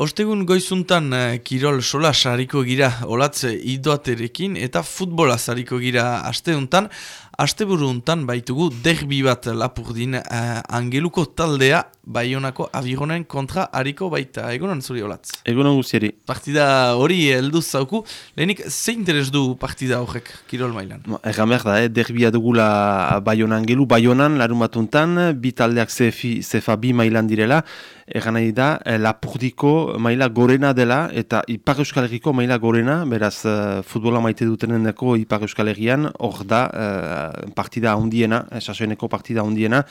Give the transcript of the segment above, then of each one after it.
Ostegun goizuntan uh, Kirol Sola sariko gira olatze idoaterekin eta futbola sariko gira asteuntan. Asteburu untan baitugu derbi bat lapurdin uh, angeluko taldea Baionako abironen kontra hariko baita. Egunon zuri olatz? Egunon guzieri. Partida hori helduz zauku. Lehenik, ze interes du partida horrek Kirol mailan? Egan behar da, eh? derbia dugula Baiona angelu. Baionan, larun batuntan, bi taldeak zefa bi mailan direla. Egan nahi da, eh, lapurdiko maila gorena dela eta Ipar Euskal Herriko maila gorena, beraz uh, futbola maite dutenen dako Ipar Euskal Herrian, hor da uh, partida hundiena, sasoeneko partida hundiena.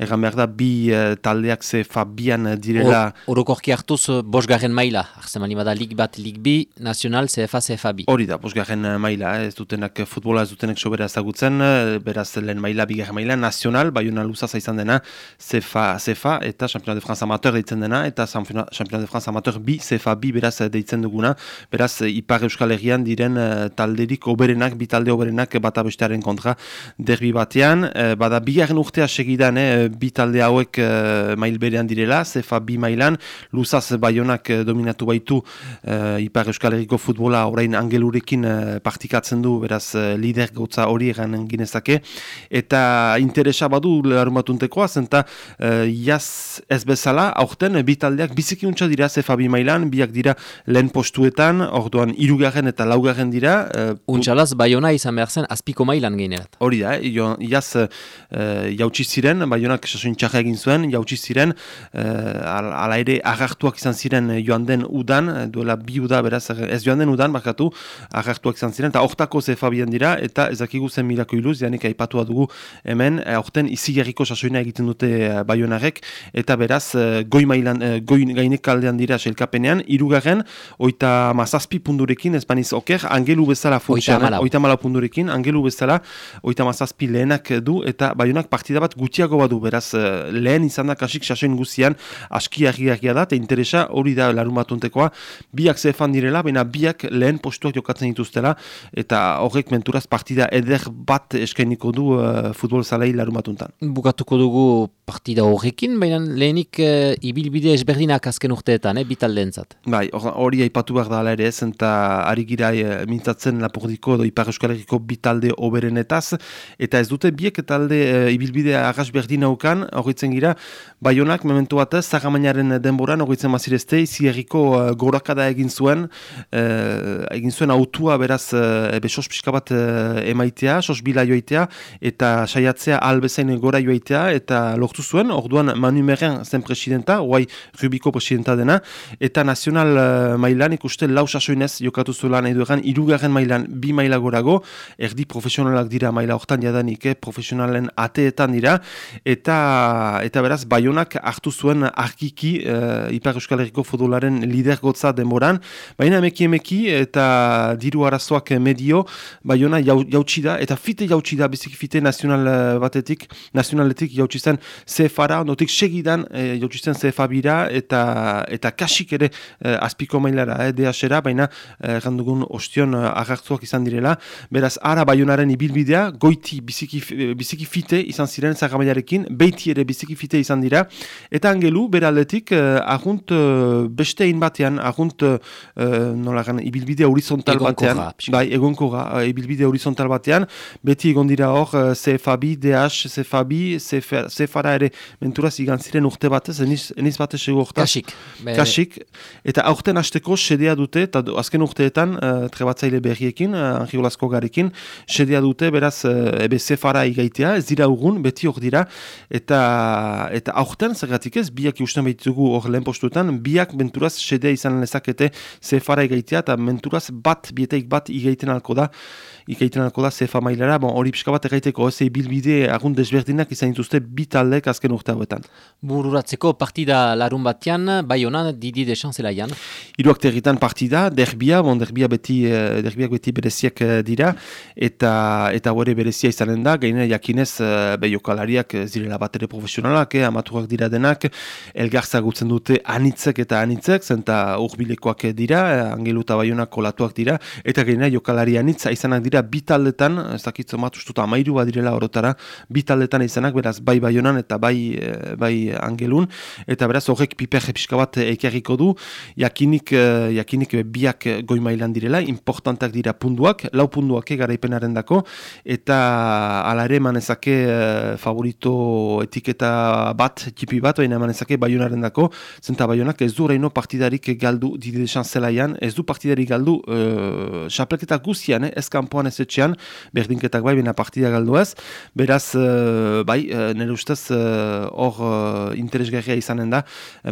Egan behar da, bi taldeak ze Fabian direla... Orokorki hartuz, bosgarren maila, arzeman bada lig bat, lig bi, nazional, CFA, CFA bi. Hori da, bosgarren maila, ez dutenak futbola, ez dutenak sobera ezagutzen, beraz lehen maila, bigarren maila, nazional, baiuna luzaz izan dena, CFA, CFA, eta Championnat de France Amateur deitzen dena, eta Championnat de France Amateur bi, CFA bi, beraz deitzen duguna, beraz Ipar Euskal Herrian diren talderik oberenak, bi talde oberenak bata bestearen kontra derbi batean, bada bigarren urtea segidan, bi talde hauek mail berean direla, zefa bi mailan, luzaz baionak eh, dominatu baitu uh, Ipar Euskal Herriko futbola orain angelurekin uh, partikatzen du, beraz uh, lider gotza hori egan ginezake, eta interesa badu leharumatuntekoa, zenta uh, jaz ez bezala, aurten bi taldeak bizikiuntza dira zefa bi mailan, biak dira lehen postuetan, orduan irugarren eta laugarren dira. Uh, Untxalaz, baiona izan behar zen, azpiko mailan gainerat. Hori da, jaz uh, jautsi ziren, baionak sasoin egin zuen, jautsi ziren, ziren, uh, ala ere agartuak izan ziren eh, joan den udan, eh, duela bi uda beraz, ez joan den udan, bakatu, agartuak izan ziren, eta hortako ze fabian dira, eta ezakigu zen milako iluz, janik aipatua dugu hemen, horten izi gerriko sasoina egiten dute baionarek, eta beraz, goi, mailan, goi gainek kaldean dira selkapenean, irugarren, oita mazazpi pundurekin, ez baniz oker, angelu bezala futxan, oita mala pundurekin, angelu bezala, oita mazazpi lehenak du, eta baionak partida bat gutiago badu, beraz, lehen izan da kasik sasoin guzian aski agiagia da, eta interesa hori da larumatuntekoa, biak zefan direla, baina biak lehen postuak jokatzen dituztela, eta horrek menturaz partida eder bat eskainiko du uh, futbol zalei larumatuntan. Bukatuko dugu partida horrekin, baina lehenik uh, ibilbide esberdinak azken urteetan, eh, bital lehentzat. Bai, hori aipatu behar da ere ez, eta ari gira e, mintzatzen lapordiko do Ipar Euskal Herriko bitalde oberenetaz, eta ez dute biek talde e, ibilbide agas berdin haukan, horretzen gira, Baionak, mementu bat zagamainaren denboran, ogitzen mazirezte, izi erriko uh, gorakada egin zuen, uh, egin zuen autua beraz, uh, ebe sos pixka bat uh, emaitea, sos bila joaitea, eta saiatzea albezain gora joaitea, eta lortu zuen, orduan Manu Meren zen presidenta, guai Rubiko presidenta dena, eta nazional uh, mailan ikuste lau sasoinez jokatu zuela nahi duegan, irugarren mailan bi maila gorago, erdi profesionalak dira maila hortan jadanik, eh, profesionalen ateetan dira, eta, eta beraz, Baionak hartu zuen arkiki uh, Ipar Euskal Herriko futbolaren lidergotza denboran, baina emeki emeki eta diru arazoak medio, baiona jautsi da, eta fite jautsi da, bizik fite nazional eh, batetik, nazionaletik jautsi zen CFA-ra, notik segidan uh, jautsi zen CFA bira, eta, eta kasik ere uh, azpiko mailara, eh, DH-era, baina errandugun ostion agartuak izan direla, beraz, ara baionaren ibilbidea, goiti biziki, biziki fite izan ziren zagamaiarekin, beiti ere biziki fite izan dira, Eta angelu, beraldetik, uh, ahunt uh, beste egin batean, ahunt uh, nola ibilbide horizontal batean. Bai, egonko ga, uh, ibilbide horizontal batean. Beti egon dira hor, uh, CFAB, DH, CFAB, CFARA ere menturaz igan ziren urte batez, eniz, eniz batez ego urte. Kasik. Kasik. Eta aurten hasteko sedea dute, eta azken urteetan, uh, trebatzaile berriekin, uh, Angiolazko garekin, sedea dute, beraz, uh, ebe CFARA igaitea, ez dira urgun, beti hor dira, eta, eta aurten, zergatik ez, biak usten behitugu hor lehen postuetan, biak menturaz sedea izan lezakete zefara egaitea, eta menturaz bat, bieteik bat igaiten alko da, ikaiten alko da zefa mailara, bon, hori pixka bat egaiteko, ez bilbide agun desberdinak izan dituzte bi taldek azken urte hauetan. Bururatzeko partida larun batean, bai honan, didi desan zelaian? Iruak territan partida, derbia, bon, derbia beti, eh, derbiak beti bereziak eh, dira, eta eta hori berezia izanen da, gaine jakinez, eh, behi zirela bat ere profesionalak, eh, amatuak dira denak, elgarza gutzen dute anitzek eta anitzek, zenta urbilekoak dira, angeluta baiunak kolatuak dira, eta gaine jokalari anitza izanak dira, dira bitaldetan, ez dakitzo mat ustuta amairu badirela orotara, bitaldetan izanak, beraz, bai baionan eta bai, bai angelun, eta beraz, horrek piperre pixka bat ekerriko du, jakinik, jakinik biak goi mailan direla, importantak dira punduak, lau punduak garaipenaren dako, eta alare manezake favorito etiketa bat, tipi bat, baina manezake baionaren dako, zenta baionak ez du reino partidarik galdu didesan zelaian, ez du partidarik galdu uh, xapleketak guztian, eh? ez kanpoan ez etxean, berdinketak bai, bina partida galdu ez, beraz, uh, bai, nire ustez, hor uh, uh, interesgarria izanen da,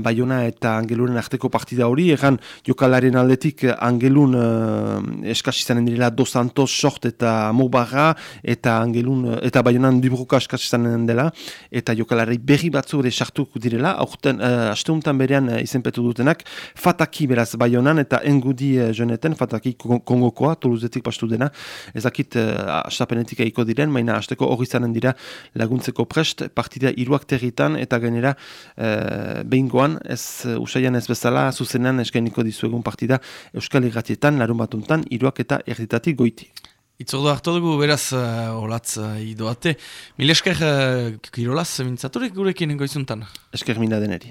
baiona eta angeluren arteko partida hori, egan jokalaren aldetik angelun uh, eskasi zanen direla do santos, sort eta mobarra, eta angelun, eta baionan dibruka eskasi zanen dela, eta jokalari berri batzu ere sartuko direla, aurten, uh, asteuntan berean uh, izenpetu dutenak, fataki beraz baionan, eta engudi uh, joneten, fataki kongokoa, toluzetik pastu dena, ezakit uh, astapenetik eiko diren, maina asteko hori zanen dira laguntzeko prest, partida iruak territan, eta gainera uh, behingoan, ez uh, usaian ez bezala, zuzenean eskainiko dizuegun partida Euskal Irratietan, larun batuntan, iruak eta erditatik goiti. Itzordu hartu dugu, beraz, uh, olatz uh, idoate. Mil esker uh, kirolaz, mintzaturik gurekin goizuntan. Esker mina deneri.